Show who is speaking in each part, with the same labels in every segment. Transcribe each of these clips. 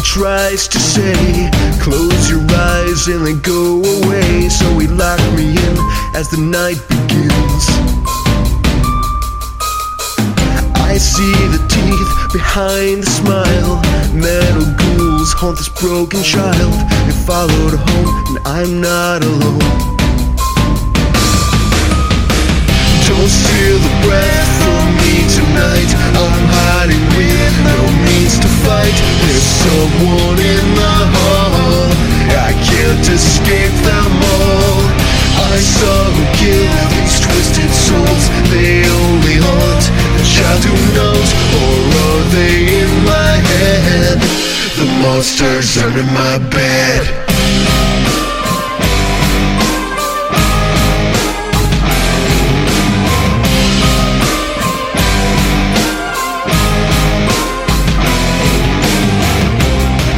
Speaker 1: tries to say, close your eyes and then go away. So he locked me in as the night begins. I see the teeth behind the smile. Metal ghouls haunt this broken child. They followed home, and I'm not alone. Don't steal the breath from me tonight. I'm monsters under my bed.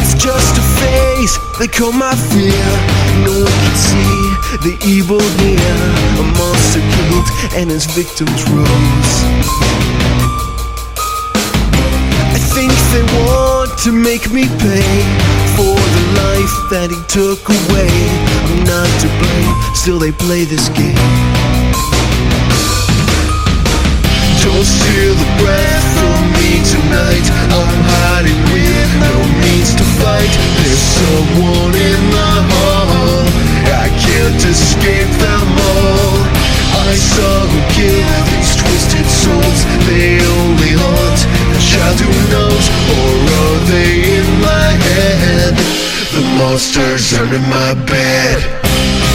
Speaker 1: It's just a face they call my fear. No one can see the evil near. A monster killed and his victims rose. I think they want to make me pay for the life that he took away. I'm not to blame, still they play this game. Don't steal the breath from me tonight. I'm hiding with no means to fight. There's someone in monsters under my bed.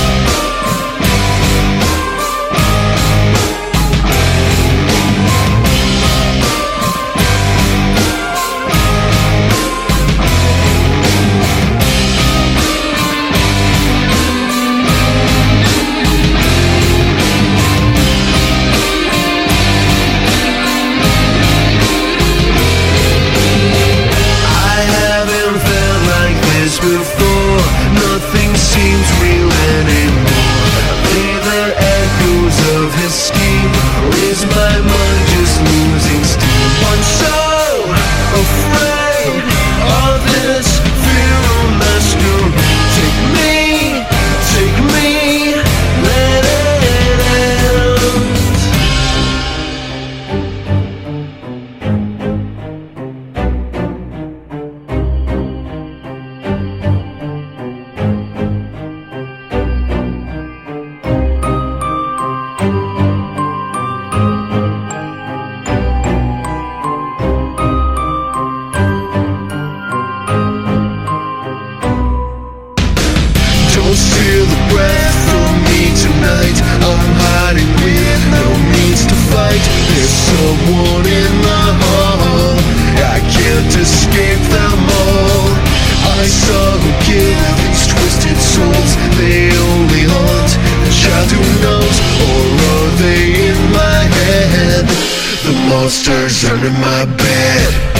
Speaker 1: Monsters under my bed.